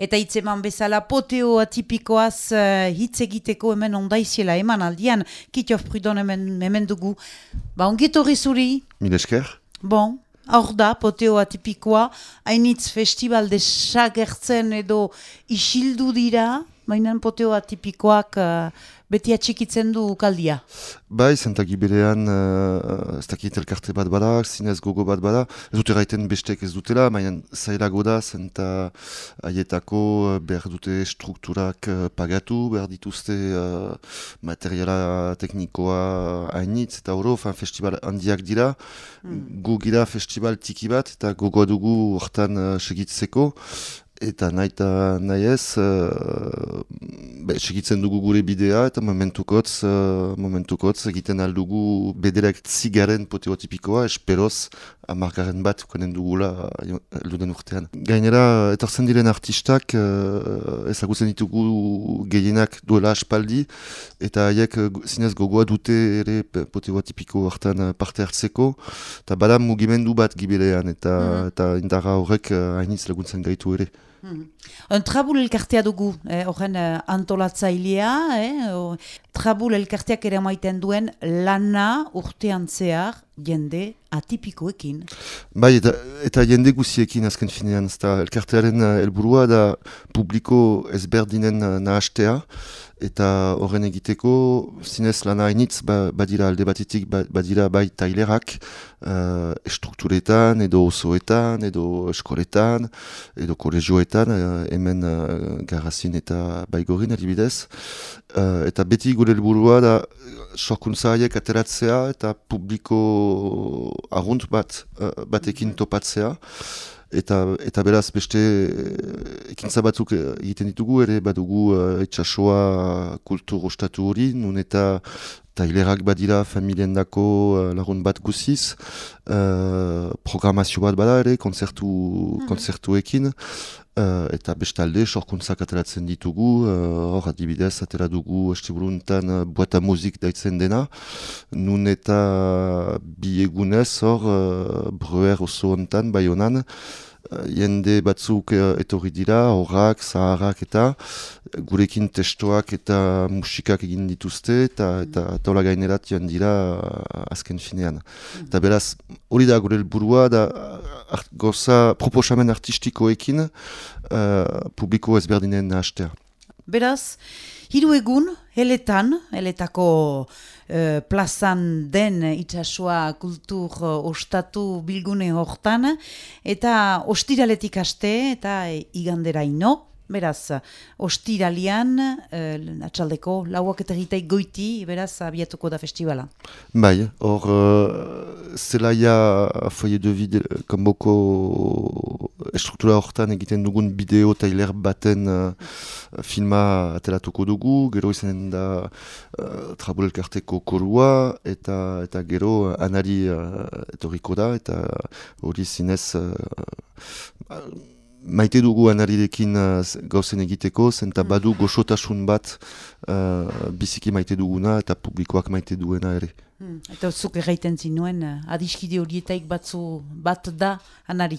eta hitzeman bezala poteo atipikoaz uh, egiteko hemen ondaiziela eman aldian, kitiof prudon hemen, hemen dugu. Ba, ongetorri zuri? Mil esker. Bon, hor da, poteo atipikoa, hainitz festival desagertzen edo isildu dira, mainan poteo atipikoak uh, beti atxikitzen du kaldia. Bai, zentaki berean, uh, ez dakit elkarte bat bada, zinez gogo bat bada, ez dute gaiten bestek ez dutela, mainan zailago da, zenta aietako uh, behar dute strukturak uh, pagatu, behar dituzte uh, materiala teknikoa hainitz, eta oro, fan festival handiak dira, mm. gu gira festival tiki bat, eta gogoa dugu hortan uh, segitzeko, eta nahi eta nahi ez, uh, segitzen dugu gure bidea eta momentukotz, uh, momentukotz egiten aldugu bederak zigaren poteotipikoa, esperoz amargaren bat konen dugula elduden urtean. Gainera, etortzen diren artistak uh, ezagutzen ditugu gehienak duela aspaldi eta haiek zinez gogoa dute ere poteotipiko hartan parte hartzeko eta bada mugimendu bat gibilean eta, mm. eta indarra horrek hainitz laguntzen gaitu ere. Hmm. Trabul elkartea dugu, eh, horren eh, antolatzailea, eh, trabul elkarteak ere maiten duen lana urtean zehar jende atipikoekin. Bai, eta, eta jende guziekin azken finean, ezta elkartearen uh, helburua da publiko ezberdinen uh, nahastea, eta horren egiteko zinez lana hainitz ba, badira alde batetik ba, badira bai tailerak uh, estrukturetan edo osoetan edo eskoletan edo kolegioetan uh, hemen uh, garrazin eta baigorin adibidez uh, eta beti gure helburua da sorkuntza haiek ateratzea eta publiko agunt bat uh, batekin topatzea. Eta eta beraz beste eh, ekintza batzuk egiten ditugu ere badugu uh, etxasoa kultur ostatu hori nun eta tailerak badira familien dako uh, lagun bat guziz. Uh, programazio bat bada ere konzertu, mm -hmm. konzertuekin Uh, eta bestalde, sorkuntzak ateratzen ditugu, hor uh, adibidez, atera dugu estiburuntan uh, boata muzik daitzen dena, nun eta bi egunez hor, uh, bruer oso ontan, bai honan, jende batzuk etorri dira, horrak, zaharrak eta gurekin testoak eta musikak egin dituzte eta eta tola gainerat joan dira azken finean. Eta beraz, hori da gure burua da goza proposamen artistikoekin uh, publiko ezberdinen nahastea. Beraz, hiru egun, heletan, heletako uh, plazan den itxasua kultur uh, ostatu bilgune hortan, eta ostiraletik aste eta igandera ino, beraz, ostiralian, uh, atxaldeko, lauak eta egiteik goiti, beraz, abiatuko da festivala. Bai, hor, uh, zelaia foie de vide, kanboko estruktura hortan egiten dugun bideo tailer baten uh, filma atelatuko dugu, gero izan da uh, trabulelkarteko korua, eta eta gero anari uh, etoriko da, eta hori zinez... Uh, maite dugu anarirekin uh, gauzen egiteko, zenta badu goxotasun bat uh, biziki maite duguna eta publikoak maite duena ere. Hmm. Eta zuk erraiten zinuen, uh, adiskide horietaik batzu bat da anari.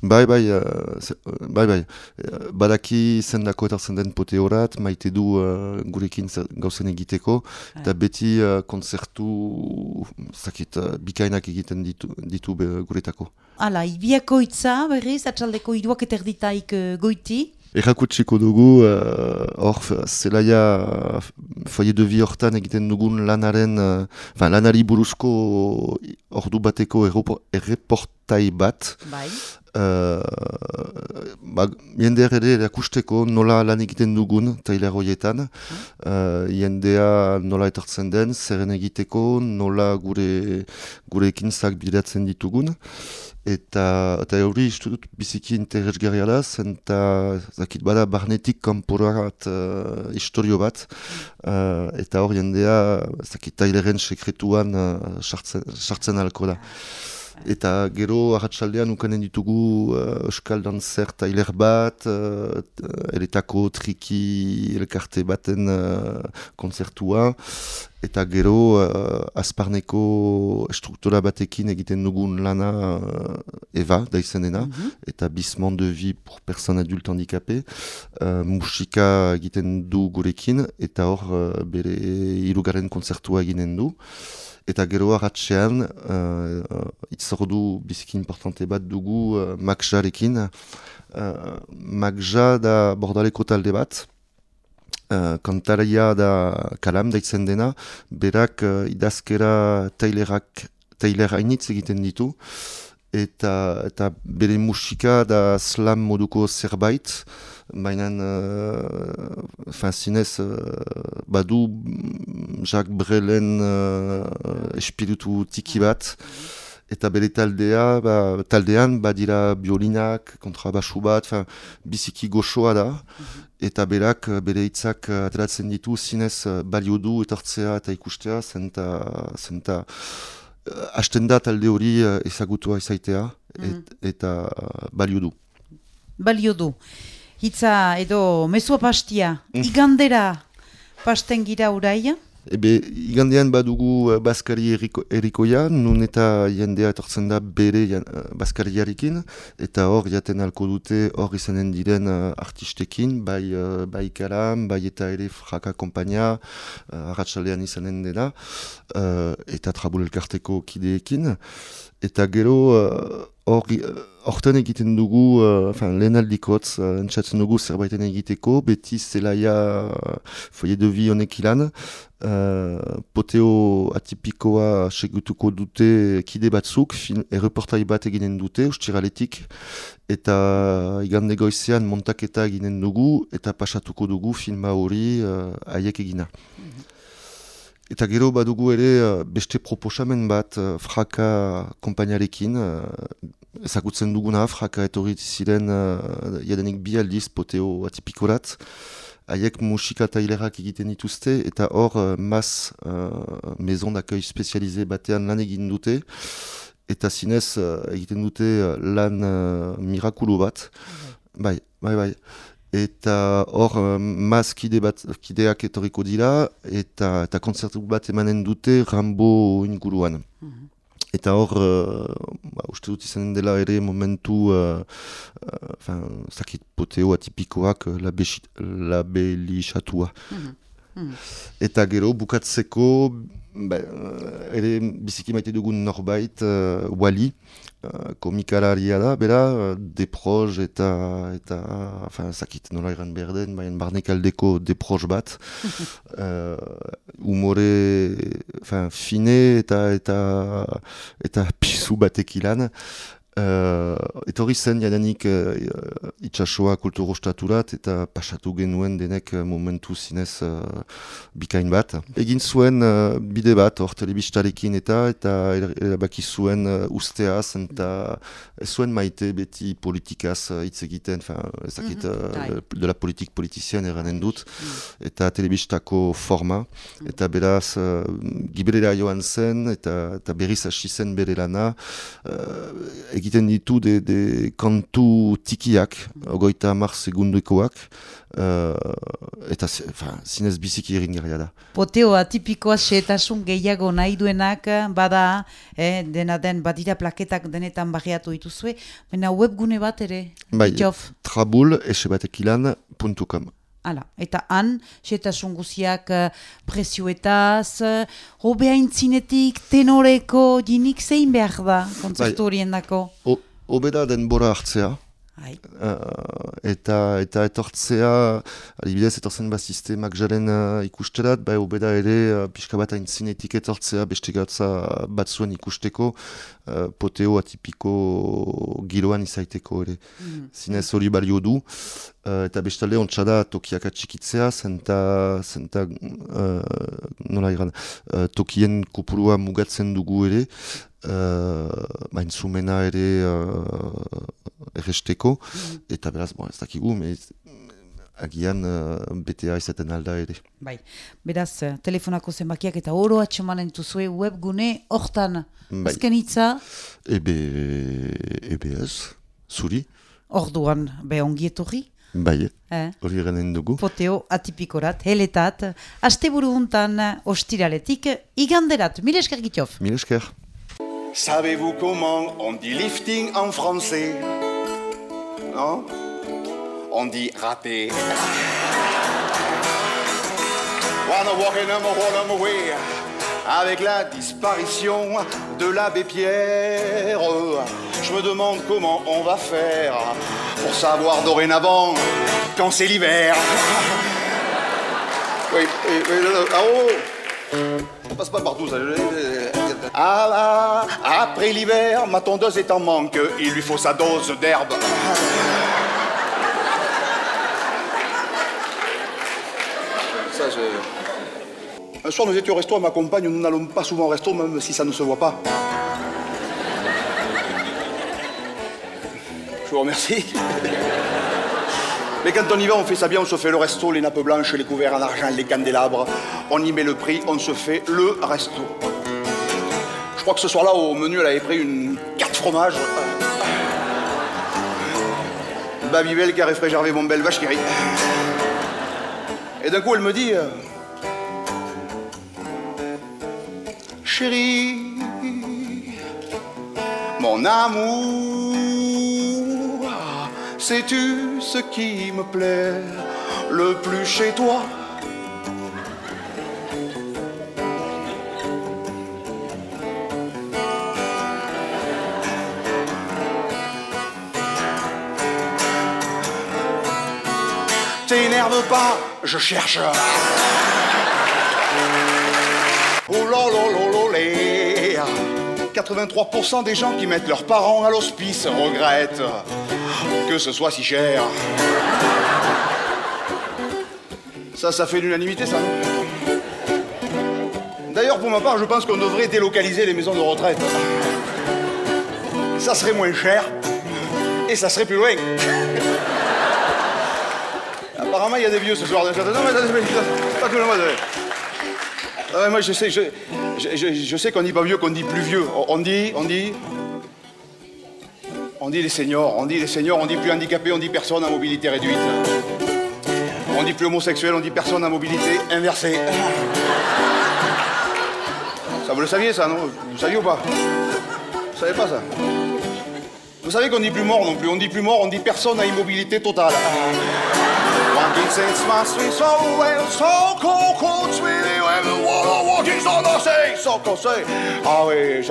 Bai, bai, uh, bai, bai. Uh, badaki zendako etartzen den pote horat, maite du uh, gurekin gauzen egiteko, eta beti uh, konzertu zakit, uh, bikainak egiten ditu, ditu guretako. Hala, ibiako itza, berriz, atxaldeko iruak eterditaik uh, goiti. Errakutsiko dugu, hor, uh, zelaia foie de vie hortan egiten dugun lanaren, uh, lanari buruzko ordu bateko erreportai bat. Uh, ba, jendea ere erakusteko nola lan egiten dugun tailer horietan. Uh, jendea nola etortzen den, zerren egiteko, nola gure, gure ekintzak bidatzen ditugun eta eta hori istu dut biziki interesgarria da, zenta zakit bada barnetik kanporat uh, historio bat, uh, eta hor jendea zakit taileren sekretuan uh, sartzen alko da. Eta gero ahatsaldean ukanen ditugu uh, Euskal Danzer tailer bat, uh, eletako triki elkarte baten uh, konzertua, eta gero uh, azparneko struktura batekin egiten dugun lana uh, eva da izen dena, mhm. eta bisman de vi pour person adult handicapé, uh, musika egiten du gurekin, eta hor uh, bere irugaren konzertua eginen du. Eta gero harratxean, uh, uh, itzordu biziki importante bat dugu uh, Makjarekin. Uh, Makja da bordaleko talde bat, uh, kantaria da kalam daitzen dena, berak uh, idazkera tailerak, tailer hainitz egiten ditu, eta, eta bere musika da slam moduko zerbait, baina uh, zinez uh, badu Jacques Brelen uh, espiritu tiki bat eta bere taldea, ba, taldean badira biolinak, kontrabasu bat, fin, biziki goxoa da eta berak bere hitzak ateratzen ditu zinez balio du etortzea eta ikustea zenta, zenta hasten da talde hori ezagutua izaitea et, mm. eta balio du. Balio du hitza edo mesua pastia, mm. igandera pasten gira uraia? Ebe, igandean badugu uh, Baskari eriko, erikoia, nun eta jendea etortzen da bere jan, uh, Baskariarekin, eta hor jaten alko dute hor izanen diren uh, artistekin, bai, uh, bai kalam, bai eta ere fraka kompainia, uh, arratsalean izanen dena, uh, eta trabul elkarteko kideekin, eta gero hor Horten egiten dugu, uh, lehen aldikotz, uh, entzatzen dugu zerbaiten egiteko, beti zelaia uh, foie de vi honek ilan, uh, poteo atipikoa segutuko dute kide batzuk, erreportai bat eginen dute, ustiraletik, eta igande goizean montaketa eginen dugu, eta pasatuko dugu filma hori uh, aiek egina. Eta gero badugu ere beste proposamen bat uh, fraka kompainarekin, uh, ezagutzen duguna, fraka etorri ziren jadenik bi aldiz poteo atipikorat, haiek musika tailerak egiten dituzte, eta hor uh, mas uh, maison d'accueil spezialize batean lan egin dute, eta zinez uh, egiten dute lan uh, mirakulu bat, bai, bai, bai. Eta hor, uh, mas kide bat, kideak etorriko dira, eta, eta konzertu bat emanen dute Rambo inguruan. Mhm. Eta hor, uh, ba, uste dut izan dela ere momentu, uh, uh, zakit poteo atipikoak uh, labelixatua. Mm -hmm. mm Eta gero, bukatzeko, ba, ere biziki maite dugun norbait, uh, Uh, komikalaria da, bera, uh, deproj eta, eta, enfin, zakit nola egan behar den, baina barnekaldeko deproj bat, uh, umore, enfin, fine eta, eta, eta pisu batek ilan, Uh, etorri zen jadanik uh, itxasoa kulturostaturat eta pasatu genuen denek uh, momentu zinez uh, bikain bat. Egin zuen uh, bide bat hor telebistarekin eta eta erabaki zuen uh, usteaz eta zuen maite beti politikaz hitz uh, egiten, ezakit mm -hmm. uh, de la politik politizien eranen dut mm. eta telebistako forma mm. eta beraz uh, gibelera joan zen eta, eta berriz hasi zen bere lana uh, egiten ditu de, de kantu tikiak, ogoita mar segundukoak, uh, eta fa, zinez biziki eringarria da. Poteo atipikoa seetasun gehiago nahi duenak, bada, eh, dena den, badira plaketak denetan barriatu dituzue, baina webgune bat ere? Bai, trabul, esebatekilan.com. Hala, eta han, xetasun guziak uh, presioetaz, uh, hobea intzinetik, tenoreko, dinik zein behar da, kontzertu horien dako? Hobeda denbora hartzea, Uh, eta eta etortzea, adibidez etortzen bat sistemak jaren uh, ikusterat, bai obeda ere uh, pixka bat aintzinetik etortzea beste gatza bat zuen ikusteko uh, poteo atipiko giroan izaiteko ere. Mm. Zinez hori balio du, uh, eta bestalde ontsada tokiak atxikitzea, zenta, zenta uh, nola iran, uh, tokien kopurua mugatzen dugu ere, uh, bain zumena ere uh, erresteko, mm. eta beraz, bon, ez dakigu, agian uh, BTA izaten alda ere. Bai, beraz, telefonako zenbakiak eta oro atxemanen duzue webgune hortan. Bai. Azken hitza? Ebe, ebe ez, zuri. Orduan, be ongietorri? Bai, Eh? hori garen dugu. Poteo atipikorat, heletat, asteburu hontan ostiraletik iganderat. Mil esker gitiof. Mil esker. Savez-vous comment on dit lifting en français Non On dit raté. Wanna walk in I'm a away. Avec la disparition de l'abbé Pierre, je me demande comment on va faire pour savoir dorénavant quand c'est l'hiver. Oui, oui, oui, ah, oh Ça passe pas partout, ça. Ah, ah, après l'hiver, ma tondeuse est en manque, il lui faut sa dose d'herbe. Ça, Un soir, nous étions au resto ma compagne, nous n'allons pas souvent au resto, même si ça ne se voit pas. Je vous remercie. Mais quand on y va, on fait ça bien, on se fait le resto, les nappes blanches, les couverts en argent, les candélabres. On y met le prix, on se fait le resto. Je crois que ce soir-là, au menu, elle avait pris une carte fromage. Babybel qui a réfrigéré mon belle vache qui rit. Et d'un coup, elle me dit euh, Chérie, mon amour, sais-tu ce qui me plaît le plus chez toi? T'énerve pas, je cherche. Oh là là là là lé. 83% des gens qui mettent leurs parents à l'hospice regrettent que ce soit si cher. Ça, ça fait l'unanimité, ça. D'ailleurs, pour ma part, je pense qu'on devrait délocaliser les maisons de retraite. Ça serait moins cher et ça serait plus loin. Il y a des vieux ce soir. Non, mais pas tout le monde. Ah moi, je sais, je, je, je- sais qu'on dit pas vieux, qu'on dit plus vieux. On- dit, on dit, on dit les seniors, on dit les seniors, on dit plus handicapés, on dit personne à mobilité réduite. On dit plus homosexuel, on dit personne à mobilité inversée. Ça, vous le saviez, ça, non? Vous saviez ou pas? Vous savez pas ça? Vous savez qu'on dit plus mort non plus. On dit plus mort, on dit personne à immobilité totale. Well, so. Ah oui.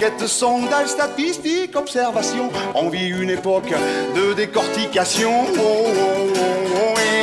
Quête sondage, statistique, observation. On vit une époque de décortication. Oh, oh, oh.